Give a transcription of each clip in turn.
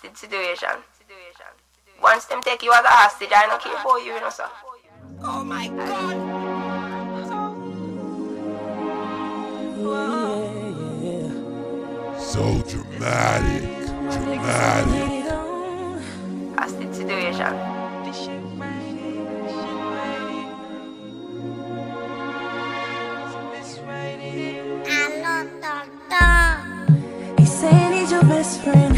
Hostage situation. Once them take you as a hostage, I don't care for you, you know, sir. Oh my god. So dramatic, dramatic. Hostage situation. He's saying he's your best friend,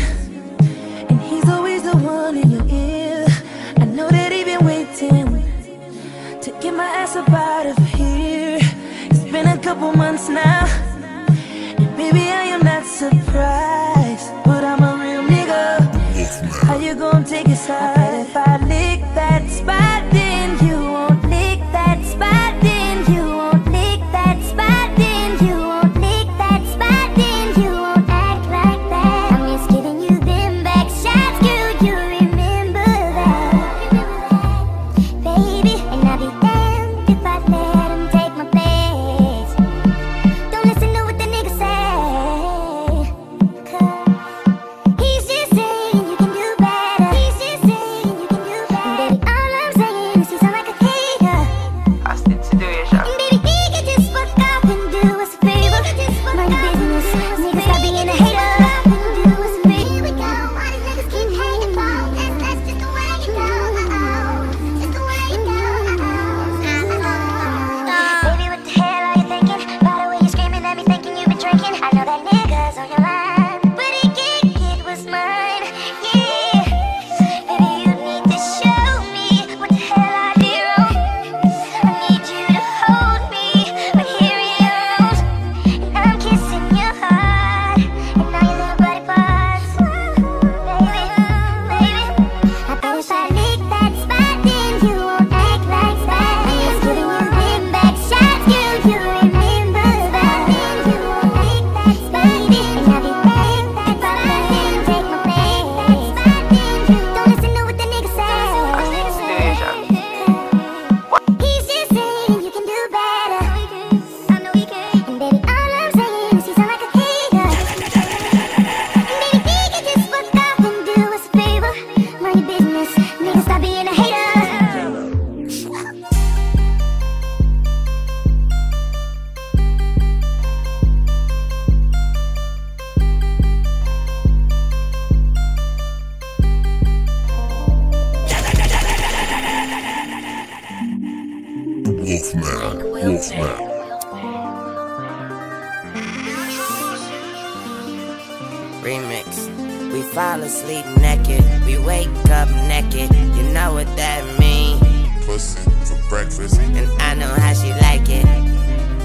We fall asleep naked, we wake up naked. You know what that mean? Pussy for breakfast. And I know how she like it.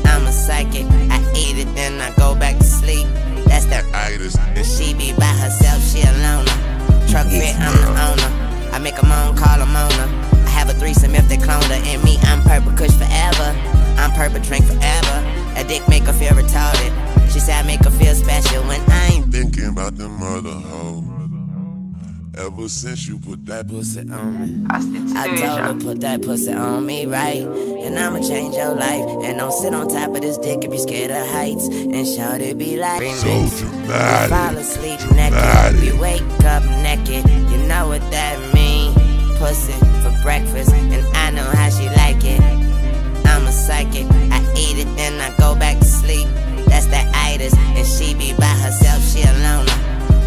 I'm a psychic. I eat it, then I go back to sleep. That's that Itis. And she be by herself, she alone. Truck fit, I'm the owner. I make 'em on, call 'em owner. I have a threesome if they clone her. And me, I'm purple kush forever. I'm purple drink forever. A dick make her feel retarded. She said I make her feel special when I ain't Thinking about them other hoes. Ever since you put that pussy pussy on me. Hostage I told her put that pussy on me right, and I'ma change your life. And don't sit on top of this dick if you scared of heights. And shout it be like so remix. dramatic. Fall asleep naked, dramatic. you wake up naked. You know what that mean? Pussy for breakfast, and I know how she like it. I'm a psychic, I eat it then I go back to sleep. That's that itis, and she be by herself, she alone.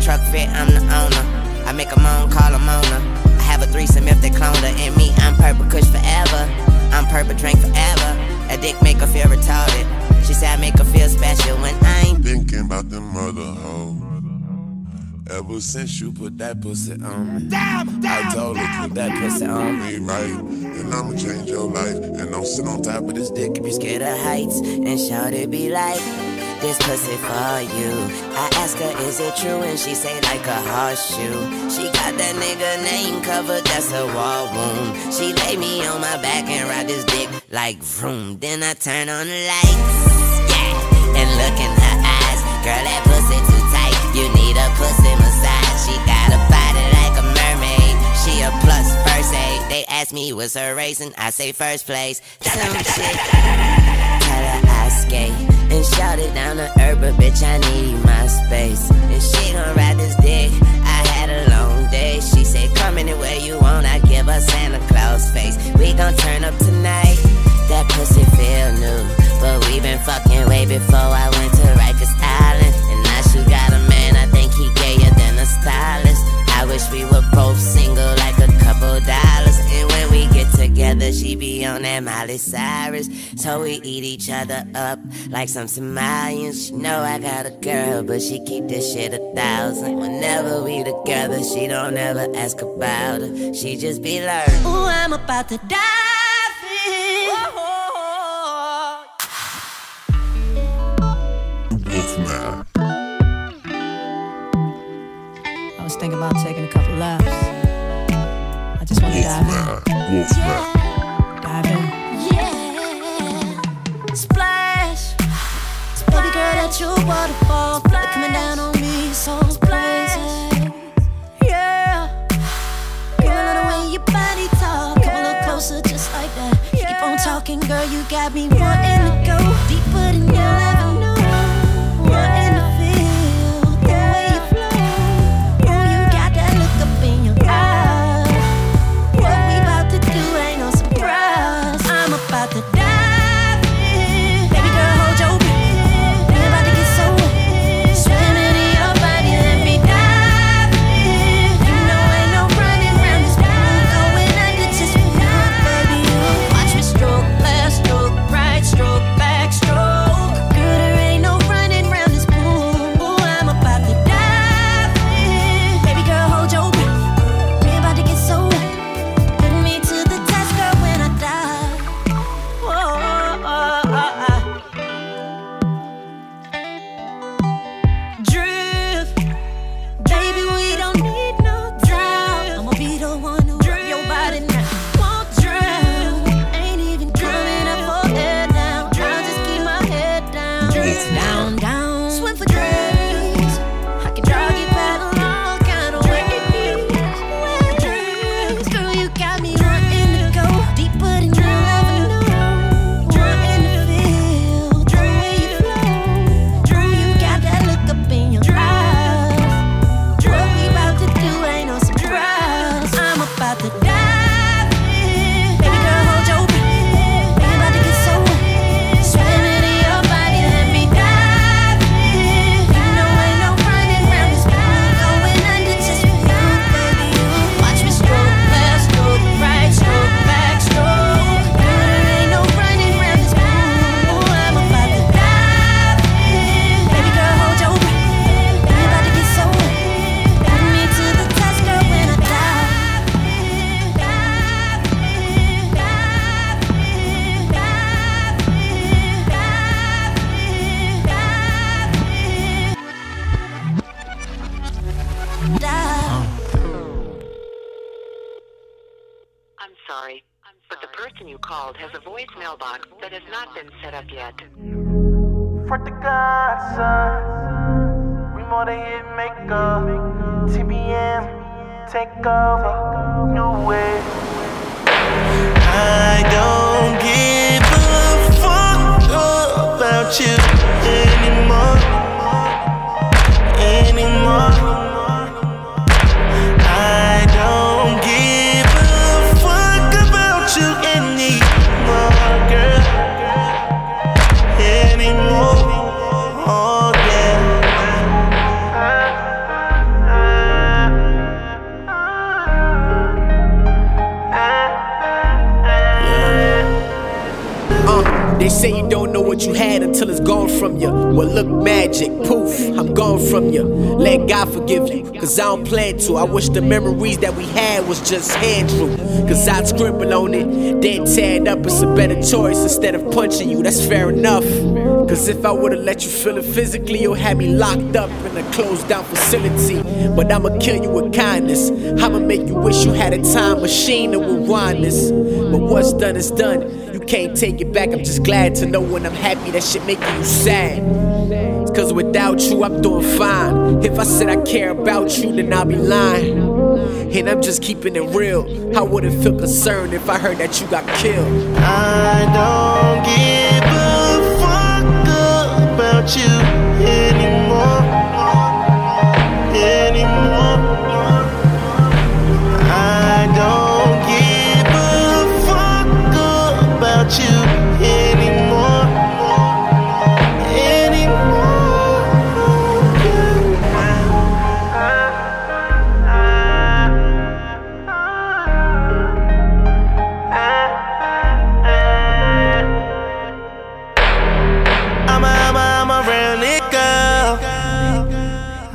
Truck fit, I'm the owner. I make a make 'em on, call 'em owner. I have a threesome if they clone her. And me, I'm purple kush forever. I'm purple drink forever. A dick make her feel retarded. She said I make her feel special when I ain't Thinking about them other hoes. Ever since you put that pussy on me. Damn, I told her put that pussy on me right. And I'ma change your life. And don't sit on top of this dick if you scared of heights. And shout it be like, this pussy for you. I ask her, is it true? And she say like a horseshoe. She got that nigga name covered, that's a war wound. She lay me on my back and ride this dick like vroom. Then I turn on the lights, yeah, and look in her eyes. Girl, that pussy too tight. You need a pussy massage. She got a body like a mermaid. She a plus first aid. They ask me what's her race, and I say first place. Some shit. Tell her I skate and shout it down to her, but bitch, I need my space. And she So we eat each other up like some Somalians. She know I got a girl, but she keep this shit a thousand. Whenever we together, she don't ever ask about her. She just be like, Ooh, I'm about to dive in. Wolf Mann. I was thinking about taking a couple laps. I just want to dive Wolf Mann. Wolfman. Baby girl, that you waterfall. Flood coming down on me, so crazy. Yeah. Girl, I the way your body talk. Come a little closer, just like that. Keep on talking, girl, you got me wanting a voicemail box that has not been set up yet. For the godson, uh, we more than hit maker. TBM, take over, new way. I don't give a fuck about you anymore, anymore. I'm gone from you. Let God forgive you, cause I don't plan to. I wish the memories that we had was just hand. Cause I'd scribble on it, then tear up. It's a better choice instead of punching you, that's fair enough. Cause if I would've let you feel it physically, you'll have me locked up in a closed down facility. But I'ma kill you with kindness. I'ma make you wish you had a time machine to rewind this. But what's done is done. Can't take it back. I'm just glad to know when I'm happy that shit making you sad. Cause without you, I'm doing fine. If I said I care about you, then I'll be lying. And I'm just keeping it real. I wouldn't feel concerned if I heard that you got killed. I don't give a fuck about you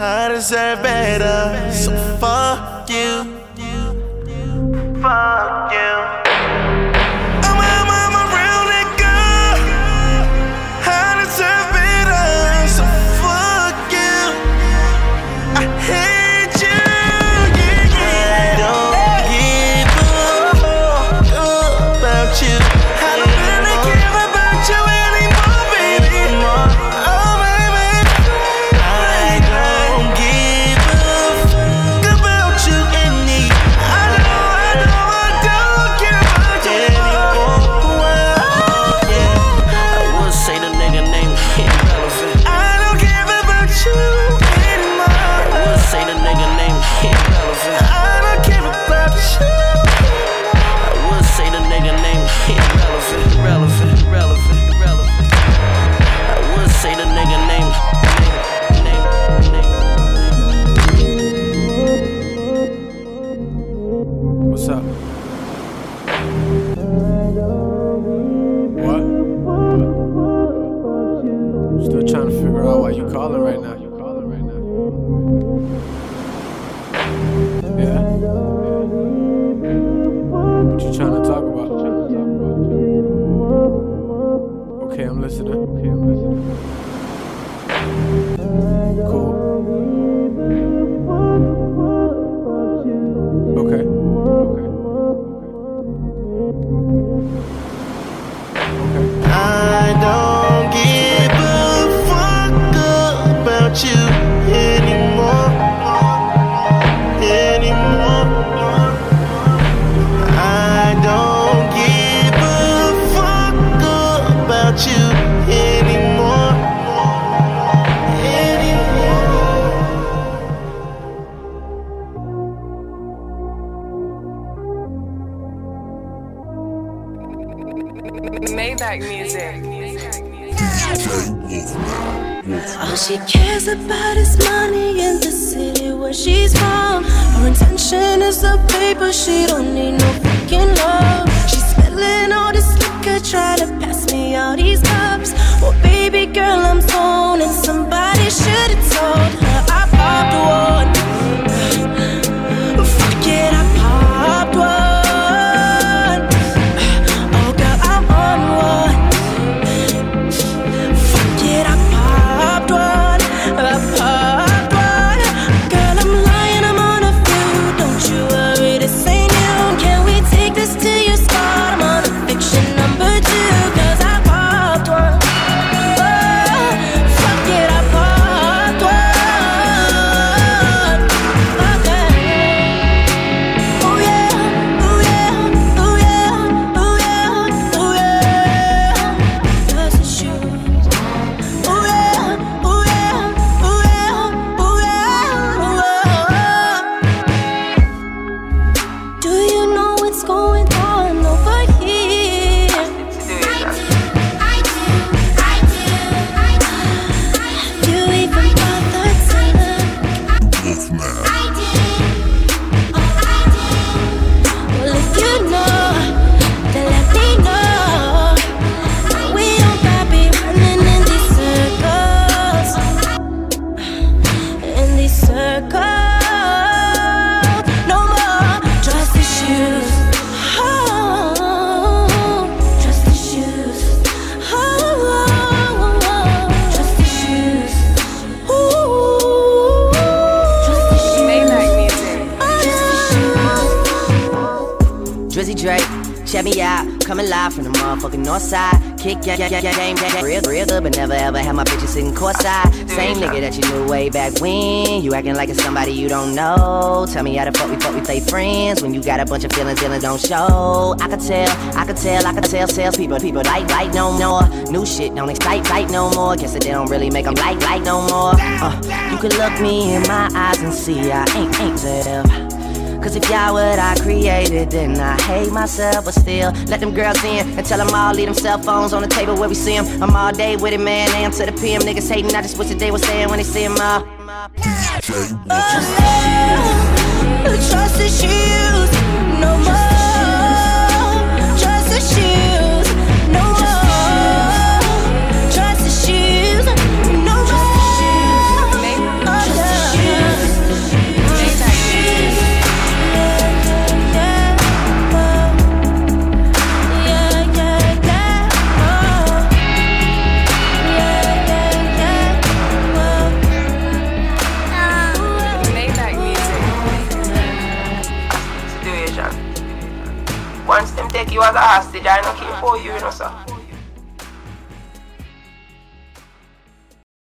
I deserve better. So far. Maybach music. All she cares about is money in the city where she's from. Her intention is the paper, she don't need no freaking love. She's spilling all this liquor, trying to pass me all these cups. Well, baby girl, I'm zoning. Somebody should check me out, coming live from the motherfucking north side. Kick ya ya ya ya game, game, real real good, but never ever had my bitches sitting courtside. Same nigga that you knew way back when. You acting like it's somebody you don't know. Tell me how the fuck we fuck we play friends when you got a bunch of feelings feelings don't show. I could tell, I could tell, I could tell sales people people like like no more. New shit don't excite like no more. Guess that they don't really make them like like no more. Uh, you could look me in my eyes and see I ain't ain't there. Cause if y'all what I created, then I hate myself, but still let them girls in and tell them all leave them cell phones on the table where we see them. I'm all day with it, man, AM to the PM. Niggas hating, I just wish that they was saying when they see them all. Trust issues, no more. As a hostage, I don't care for you, you know, sir.